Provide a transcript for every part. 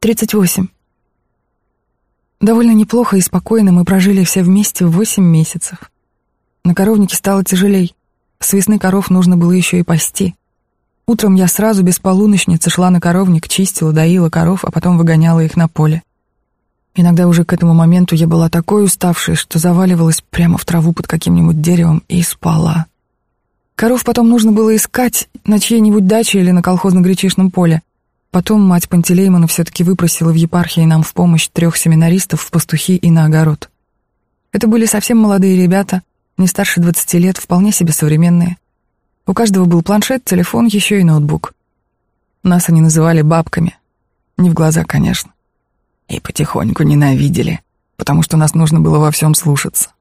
38. Довольно неплохо и спокойно мы прожили все вместе восемь месяцев. На коровнике стало тяжелей. С весны коров нужно было еще и пасти. Утром я сразу без полуночницы шла на коровник, чистила, доила коров, а потом выгоняла их на поле. Иногда уже к этому моменту я была такой уставшей, что заваливалась прямо в траву под каким-нибудь деревом и спала. Коров потом нужно было искать на чьей-нибудь даче или на колхозно-гречишном поле. Потом мать Пантелеймона все-таки выпросила в епархии нам в помощь трех семинаристов в пастухи и на огород. Это были совсем молодые ребята, не старше 20 лет, вполне себе современные. У каждого был планшет, телефон, еще и ноутбук. Нас они называли бабками. Не в глаза, конечно. И потихоньку ненавидели, потому что нас нужно было во всем слушаться.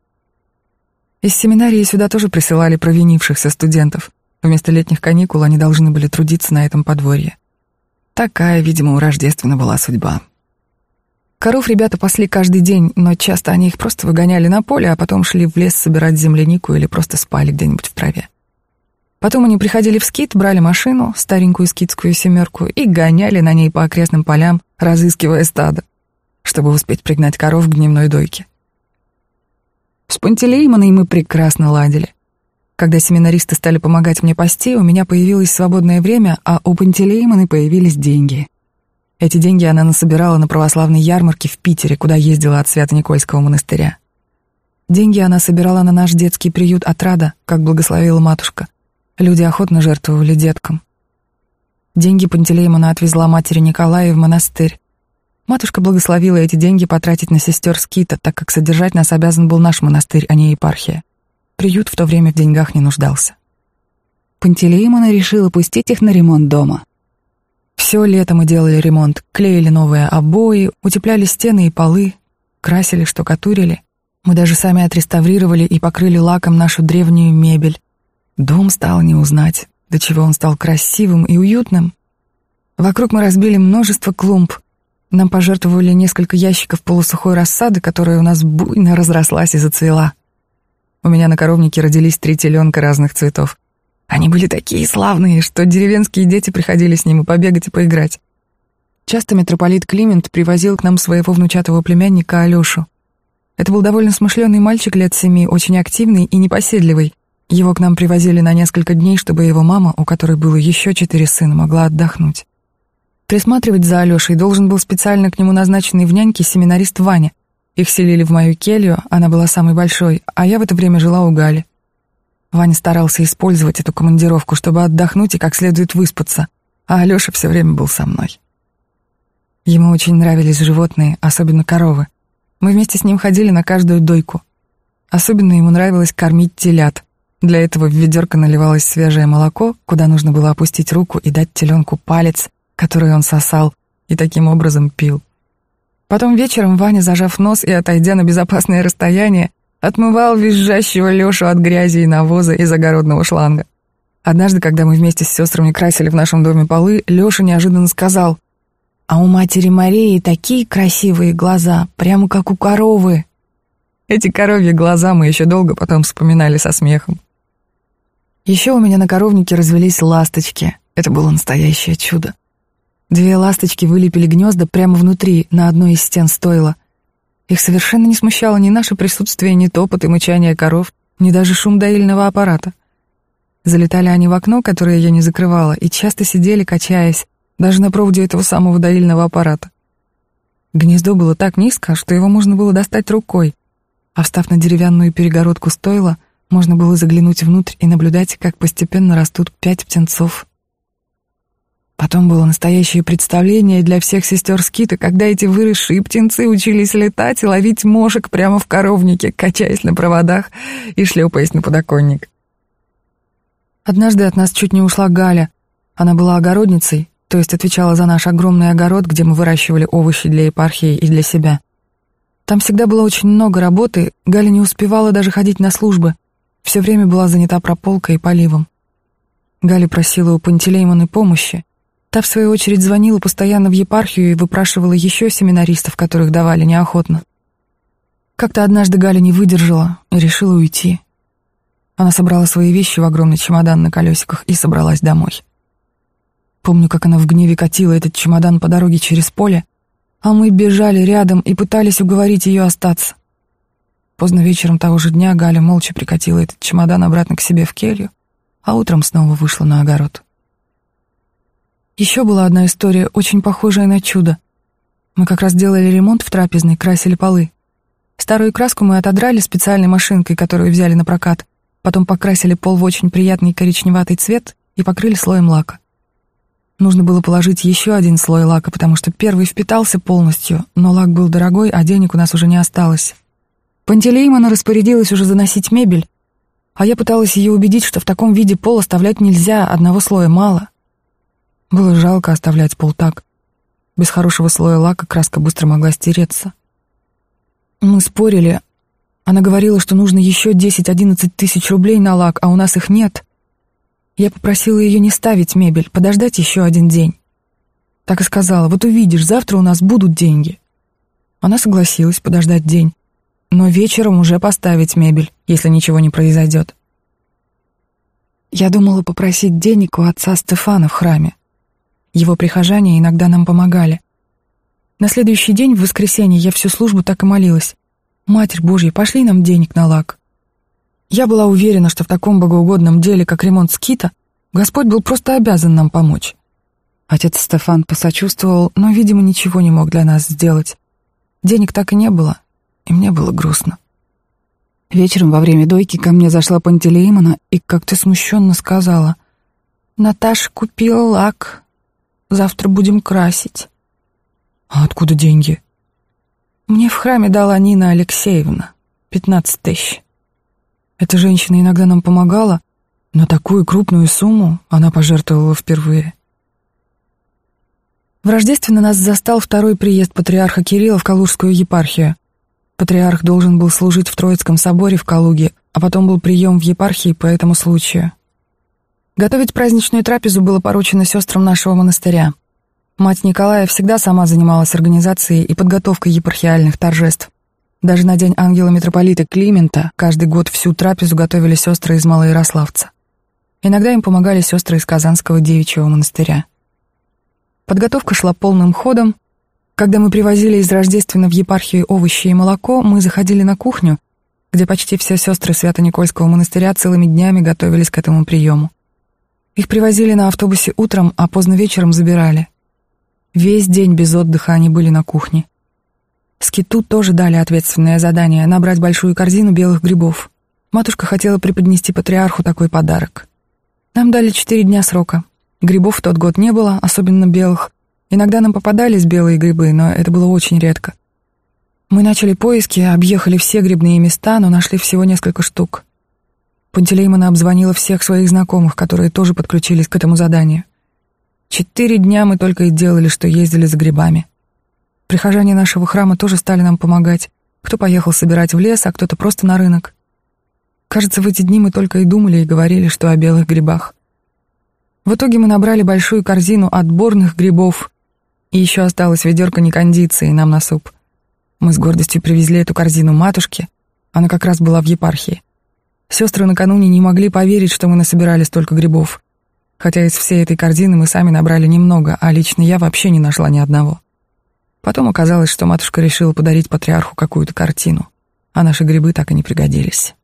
Из семинарии сюда тоже присылали провинившихся студентов. Вместо летних каникул они должны были трудиться на этом подворье. Такая, видимо, у Рождествена была судьба. Коров ребята пасли каждый день, но часто они их просто выгоняли на поле, а потом шли в лес собирать землянику или просто спали где-нибудь в траве. Потом они приходили в скит, брали машину, старенькую скитскую семерку, и гоняли на ней по окрестным полям, разыскивая стадо, чтобы успеть пригнать коров к дневной дойке. С Пантелеймоной мы прекрасно ладили. Когда семинаристы стали помогать мне пасти, у меня появилось свободное время, а у Пантелеймоны появились деньги. Эти деньги она насобирала на православной ярмарке в Питере, куда ездила от Свято-Никольского монастыря. Деньги она собирала на наш детский приют «Отрада», как благословила матушка. Люди охотно жертвовали деткам. Деньги Пантелеймона отвезла матери Николая в монастырь. Матушка благословила эти деньги потратить на сестер Скита, так как содержать нас обязан был наш монастырь, а не епархия. Приют в то время в деньгах не нуждался. Пантелеймона решила пустить их на ремонт дома. Все лето мы делали ремонт, клеили новые обои, утепляли стены и полы, красили, штукатурили. Мы даже сами отреставрировали и покрыли лаком нашу древнюю мебель. Дом стал не узнать, до чего он стал красивым и уютным. Вокруг мы разбили множество клумб, нам пожертвовали несколько ящиков полусухой рассады, которая у нас буйно разрослась и зацвела. У меня на коровнике родились три теленка разных цветов. Они были такие славные, что деревенские дети приходили с ним и побегать и поиграть. Часто митрополит Климент привозил к нам своего внучатого племянника Алёшу. Это был довольно смышленый мальчик лет семи, очень активный и непоседливый. Его к нам привозили на несколько дней, чтобы его мама, у которой было еще четыре сына, могла отдохнуть. Присматривать за Алёшей должен был специально к нему назначенный в няньке семинарист Ваня. Их селили в мою келью, она была самой большой, а я в это время жила у Гали. Ваня старался использовать эту командировку, чтобы отдохнуть и как следует выспаться, а Алёша все время был со мной. Ему очень нравились животные, особенно коровы. Мы вместе с ним ходили на каждую дойку. Особенно ему нравилось кормить телят. Для этого в ведерко наливалось свежее молоко, куда нужно было опустить руку и дать теленку палец, который он сосал и таким образом пил. Потом вечером Ваня, зажав нос и отойдя на безопасное расстояние, отмывал визжащего Лёшу от грязи и навоза из огородного шланга. Однажды, когда мы вместе с сестрами красили в нашем доме полы, Лёша неожиданно сказал, «А у матери Марии такие красивые глаза, прямо как у коровы». Эти коровьи глаза мы еще долго потом вспоминали со смехом. Еще у меня на коровнике развелись ласточки. Это было настоящее чудо. Две ласточки вылепили гнезда прямо внутри, на одной из стен стойла. Их совершенно не смущало ни наше присутствие, ни топот и мычание коров, ни даже шум доильного аппарата. Залетали они в окно, которое я не закрывала, и часто сидели, качаясь, даже на проводе этого самого доильного аппарата. Гнездо было так низко, что его можно было достать рукой, а встав на деревянную перегородку стойла, можно было заглянуть внутрь и наблюдать, как постепенно растут пять птенцов Потом было настоящее представление для всех сестер Скита, когда эти выросшие птенцы учились летать и ловить мошек прямо в коровнике, качаясь на проводах и шлепаясь на подоконник. Однажды от нас чуть не ушла Галя. Она была огородницей, то есть отвечала за наш огромный огород, где мы выращивали овощи для епархии и для себя. Там всегда было очень много работы, Галя не успевала даже ходить на службы, все время была занята прополкой и поливом. Галя просила у Пантелеймона помощи, Та, в свою очередь, звонила постоянно в епархию и выпрашивала еще семинаристов, которых давали неохотно. Как-то однажды Галя не выдержала и решила уйти. Она собрала свои вещи в огромный чемодан на колесиках и собралась домой. Помню, как она в гневе катила этот чемодан по дороге через поле, а мы бежали рядом и пытались уговорить ее остаться. Поздно вечером того же дня Галя молча прикатила этот чемодан обратно к себе в келью, а утром снова вышла на огород. Еще была одна история, очень похожая на чудо. Мы как раз делали ремонт в трапезной, красили полы. Старую краску мы отодрали специальной машинкой, которую взяли на прокат, потом покрасили пол в очень приятный коричневатый цвет и покрыли слоем лака. Нужно было положить еще один слой лака, потому что первый впитался полностью, но лак был дорогой, а денег у нас уже не осталось. Пантелеймона распорядилась уже заносить мебель, а я пыталась ее убедить, что в таком виде пол оставлять нельзя, одного слоя мало. Было жалко оставлять пол так. Без хорошего слоя лака краска быстро могла стереться. Мы спорили. Она говорила, что нужно еще 10-11 тысяч рублей на лак, а у нас их нет. Я попросила ее не ставить мебель, подождать еще один день. Так и сказала, вот увидишь, завтра у нас будут деньги. Она согласилась подождать день но вечером уже поставить мебель, если ничего не произойдет. Я думала попросить денег у отца Стефана в храме. Его прихожане иногда нам помогали. На следующий день, в воскресенье, я всю службу так и молилась. «Матерь Божья, пошли нам денег на лак». Я была уверена, что в таком богоугодном деле, как ремонт скита, Господь был просто обязан нам помочь. Отец Стефан посочувствовал, но, видимо, ничего не мог для нас сделать. Денег так и не было, и мне было грустно. Вечером во время дойки ко мне зашла Пантелеймона и как-то смущенно сказала, «Наташа купила лак, завтра будем красить». «А откуда деньги?» «Мне в храме дала Нина Алексеевна, пятнадцать тысяч». Эта женщина иногда нам помогала, но такую крупную сумму она пожертвовала впервые. В Рождественно нас застал второй приезд патриарха Кирилла в Калужскую епархию. Патриарх должен был служить в Троицком соборе в Калуге, а потом был прием в епархии по этому случаю. Готовить праздничную трапезу было поручено сестрам нашего монастыря. Мать Николая всегда сама занималась организацией и подготовкой епархиальных торжеств. Даже на день ангела-митрополита Климента каждый год всю трапезу готовили сестры из Малоярославца. Иногда им помогали сестры из Казанского девичьего монастыря. Подготовка шла полным ходом, когда мы привозили из Рождествена в епархию овощи и молоко, мы заходили на кухню, где почти все сестры Свято-Никольского монастыря целыми днями готовились к этому приему. Их привозили на автобусе утром, а поздно вечером забирали. Весь день без отдыха они были на кухне. Скиту тоже дали ответственное задание — набрать большую корзину белых грибов. Матушка хотела преподнести патриарху такой подарок. Нам дали четыре дня срока. Грибов в тот год не было, особенно белых, Иногда нам попадались белые грибы, но это было очень редко. Мы начали поиски, объехали все грибные места, но нашли всего несколько штук. Пантелеймона обзвонила всех своих знакомых, которые тоже подключились к этому заданию. Четыре дня мы только и делали, что ездили за грибами. Прихожане нашего храма тоже стали нам помогать. Кто поехал собирать в лес, а кто-то просто на рынок. Кажется, в эти дни мы только и думали и говорили, что о белых грибах. В итоге мы набрали большую корзину отборных грибов, и еще осталось ведерко некондиции нам на суп. Мы с гордостью привезли эту корзину матушке, она как раз была в епархии. Сестры накануне не могли поверить, что мы насобирали столько грибов. Хотя из всей этой корзины мы сами набрали немного, а лично я вообще не нашла ни одного. Потом оказалось, что матушка решила подарить патриарху какую-то картину, а наши грибы так и не пригодились.